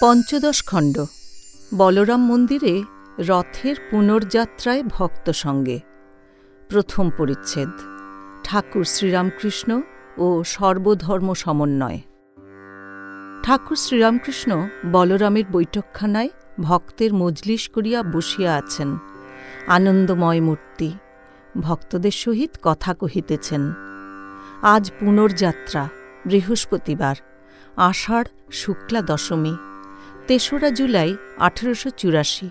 পঞ্চদশ খণ্ড। বলরাম মন্দিরে রথের পুনর্যাত্রায় ভক্ত সঙ্গে। প্রথম পরিচ্ছেদ। ঠাকুর শ্রীরামকৃষ্ণ ও সর্বধর্ম সমন্বয়। ঠাকুর শ্রীরামকৃষ্ণ বলরামের বৈঠকখানায় ভক্তের মজলিস করিয়া বসিয়া আছেন। আনন্দময় মূর্তি। ভক্তদের সহিত কথা কহিতেছেন। আজ পুনর্যাত্রা, বৃহস্পতিবার, আষাঢ় শুক্লা দশমী। তেসরা জুলাই আঠেরোশো চুরাশি।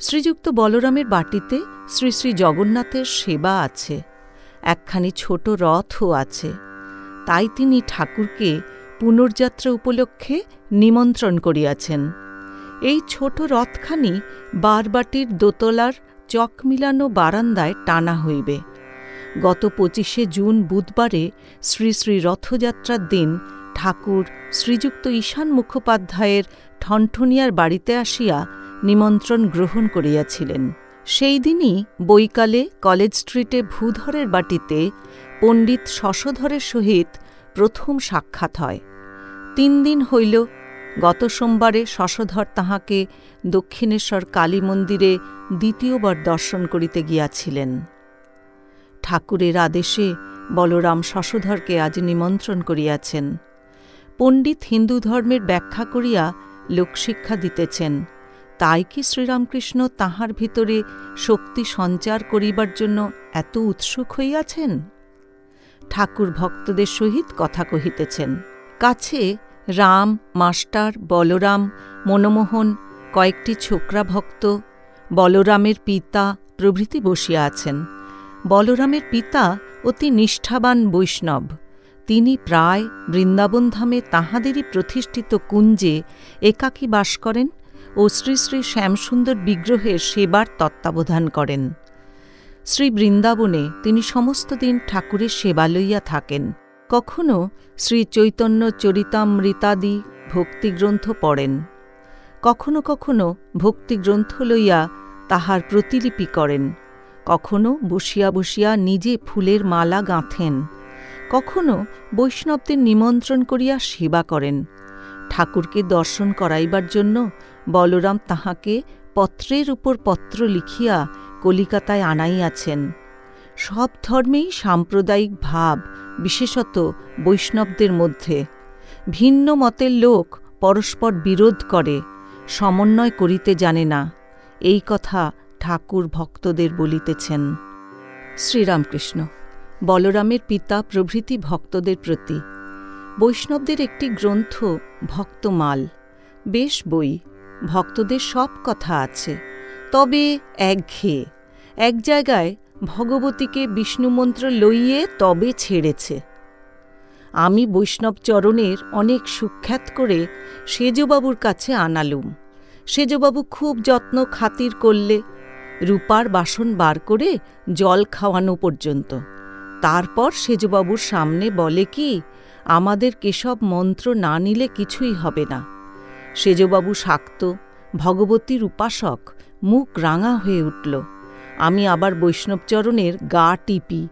শ্রীযুক্ত বলরামের বাটিতে শ্রী শ্রী জগন্নাথের সেবা আছে। একখানি ছোট রথও আছে। তাই তিনি ঠাকুরকে পুনর্যাত্রা উপলক্ষে নিমন্ত্রণ করিয়াছেন। এই ছোট রথখানি বারবাটির দোতলার চক মিলানো বারান্দায় টানা হইবে। গত পঁচিশে জুন বুধবারে শ্রী শ্রী রথযাত্রার দিন ঠাকুর শ্রীযুক্ত ঈশান মুখোপাধ্যায়ের ঠনঠনিয়ার বাড়িতে আসিয়া নিমন্ত্রণ গ্রহণ করিয়াছিলেন। সেই দিনই বৈকালে কলেজ স্ট্রিটে ভূধরের বাটিতে পণ্ডিত শশধরের সহিত প্রথম সাক্ষাৎ হয়। তিন দিন হইল, গত সোমবারে শশধর তাহাকে দক্ষিণেশ্বর কালী মন্দিরে দ্বিতীয়বার দর্শন করিতে গিয়াছিলেন। ঠাকুরের আদেশে বলরাম শশধরকে আজ নিমন্ত্রণ করিয়াছেন। পণ্ডিত হিন্দু ধর্মের ব্যাখ্যা করিয়া লোকশিক্ষা দিতেছেন। তাই কি শ্রীরামকৃষ্ণ তাহার ভিতরে শক্তি সঞ্চার করিবার জন্য এত উৎসুক হইয়াছেন? ঠাকুর ভক্তদের সহিত কথা কহিতেছেন, কাছে রাম, মাস্টার, বলরাম, মনমোহন, কয়েকটি ছোকরা ভক্ত, বলরামের পিতা প্রভৃতি বসিয়া আছেন। বলরামের পিতা অতি নিষ্ঠাবান বৈষ্ণব। তিনি প্রায় বৃন্দাবনধামে তাঁহাদেরই প্রতিষ্ঠিত কুঞ্জে একাকী বাস করেন ও শ্রী শ্রী শ্যামসুন্দর বিগ্রহের সেবার তত্ত্বাবধান করেন। শ্রী বৃন্দাবনে তিনি সমস্ত দিন ঠাকুরের সেবা লইয়া থাকেন। কখনও শ্রী চৈতন্য চরিতামৃতাদি ভক্তিগ্রন্থ পড়েন। কখনো কখনো ভক্তিগ্রন্থ লইয়া তাহার প্রতিলিপি করেন। কখনো বসিয়া বসিয়া নিজে ফুলের মালা গাঁথেন। কখনো বৈষ্ণবদের নিমন্ত্রণ করিয়া সেবা করেন। ঠাকুরকে দর্শন করাইবার জন্য বলরাম তাহাকে পত্রের উপর পত্র লিখিয়া কলিকাতায় আনাইয়াছেন। সব ধর্মেই সাম্প্রদায়িক ভাব, বিশেষত বৈষ্ণবদের মধ্যে। ভিন্ন মতের লোক পরস্পর বিরোধ করে, সমন্বয় করিতে জানে না। এই কথা ঠাকুর ভক্তদের বলিতেছেন। শ্রীরামকৃষ্ণ। বলরামের পিতা প্রভৃতি ভক্তদের প্রতি। বৈষ্ণবদের একটি গ্রন্থ, ভক্তমাল। বেশ বই, ভক্তদের সব কথা আছে। তবে একঘেয়ে, এক জায়গায় ভগবতীকে বিষ্ণুমন্ত্র লইয়ে তবে ছেড়েছে। আমি বৈষ্ণবচরণের অনেক সুখ্যাত করে সেজবাবুর কাছে আনালুম। সেজবাবু খুব যত্ন খাতির করলে রূপার বাসন বার করে জল খাওয়ানো পর্যন্ত। তারপর সেজবাবুর সামনে বলে কি, আমাদের কেশব মন্ত্র না নিলে কিছুই হবে না। সেজবাবু শাক্ত, ভগবতীর উপাসক, মুখ রাঙা হয়ে উঠল। আমি আবার বৈষ্ণবচরণের গা টিপি।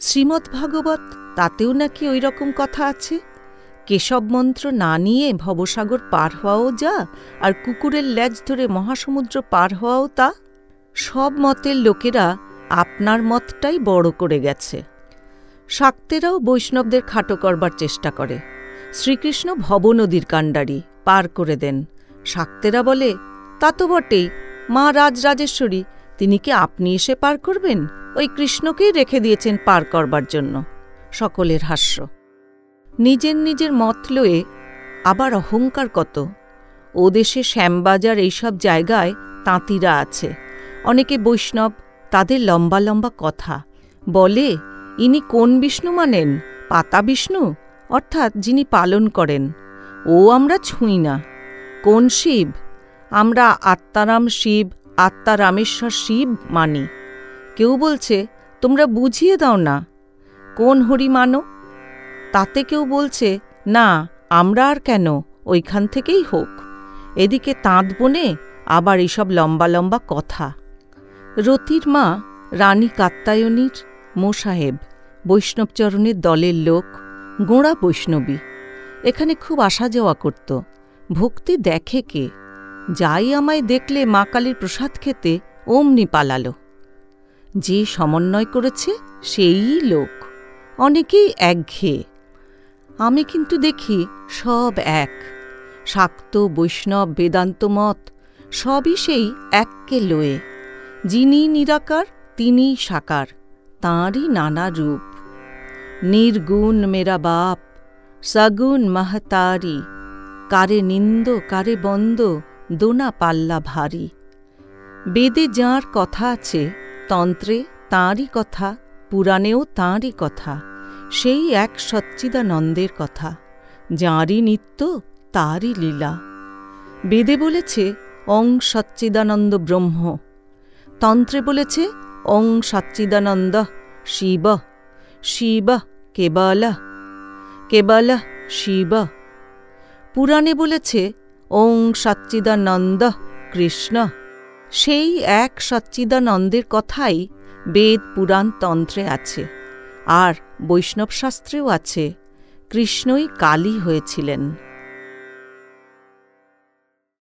শ্রীমৎ ভাগবত, তাতেও নাকি ওই রকম কথা আছে? কেশব মন্ত্র না নিয়ে ভবসাগর পার হওয়াও যা, আর কুকুরের ল্যাজ ধরে মহাসমুদ্র পার হওয়াও তা? সব মতের লোকেরা আপনার মতটাই বড় করে গেছে। শাক্তেরাও বৈষ্ণবদের খাটো করবার চেষ্টা করে। শ্রীকৃষ্ণ ভবনদীর কাণ্ডারি পার করে দেন। শাক্তেরা বলে, তা তো বটেই। মা রাজরাজেশ্বরী, তিনি কি আপনি এসে পার করবেন? ওই কৃষ্ণকেই রেখে দিয়েছেন পার করবার জন্য। সকলের হাস্য। নিজের নিজের মত লয়ে আবার অহংকার কত। ও দেশে শ্যামবাজার এইসব জায়গায় তাঁতিরা আছে। অনেকে বৈষ্ণব তাদের লম্বা লম্বা কথা। বলে, ইনি কোন বিষ্ণু মানেন? পাতা বিষ্ণু? অর্থাৎ যিনি পালন করেন। ও আমরা ছুঁই না। কোন শিব? আমরা আত্মারাম শিব, আত্মারামেশ্বর শিব মানি। কেউ বলছে, তোমরা বুঝিয়ে দাও না। কোন হরি মানো? তাতে কেউ বলছে, না, আমরা আর কেন? ওইখান থেকেই হোক। এদিকে তাঁত বনে আবার এসব লম্বা লম্বা কথা। রতির মা রানী কাত্তায়নীর মোসাহেব বৈষ্ণবচরণের দলের লোক, গোঁড়া বৈষ্ণবী। এখানে খুব আসা যাওয়া করত। ভক্তি দেখে কে? যাই আমায় দেখলে মা কালীর প্রসাদ খেতে অমনি পালালো। যে সমন্বয় করেছে সেই লোক। অনেকেই একঘেয়ে। আমি কিন্তু দেখি সব এক। শাক্ত বৈষ্ণব বেদান্ত মত, সবই সেই এককে লয়ে। যিনি নিরাকার, তিনি সাকার, তাঁরই নানা রূপ। নির্গুণ মেরা বাপ, সগুণ মাহতারি, কারে নিন্দ, কারে বন্দ, দোনা পাল্লা ভারী। বেদে যাঁর কথা আছে, তন্ত্রে তাঁরই কথা, পুরাণেও তাঁরই কথা, সেই এক সচ্চিদানন্দের কথা, যাঁরই নিত্য, তারই লীলা। বেদে বলেছে, অং সচ্চিদানন্দ ব্রহ্ম। তন্ত্রে বলেছে অং সচ্চিদানন্দ শিব শিব কেবল কেবল শিব। পুরাণে বলেছে, ওং সচ্চিদানন্দ কৃষ্ণ। সেই এক সচ্চিদানন্দের কথাই বেদ পুরাণ তন্ত্রে আছে। আর বৈষ্ণব শাস্ত্রেও আছে, কৃষ্ণই কালী হয়েছিলেন।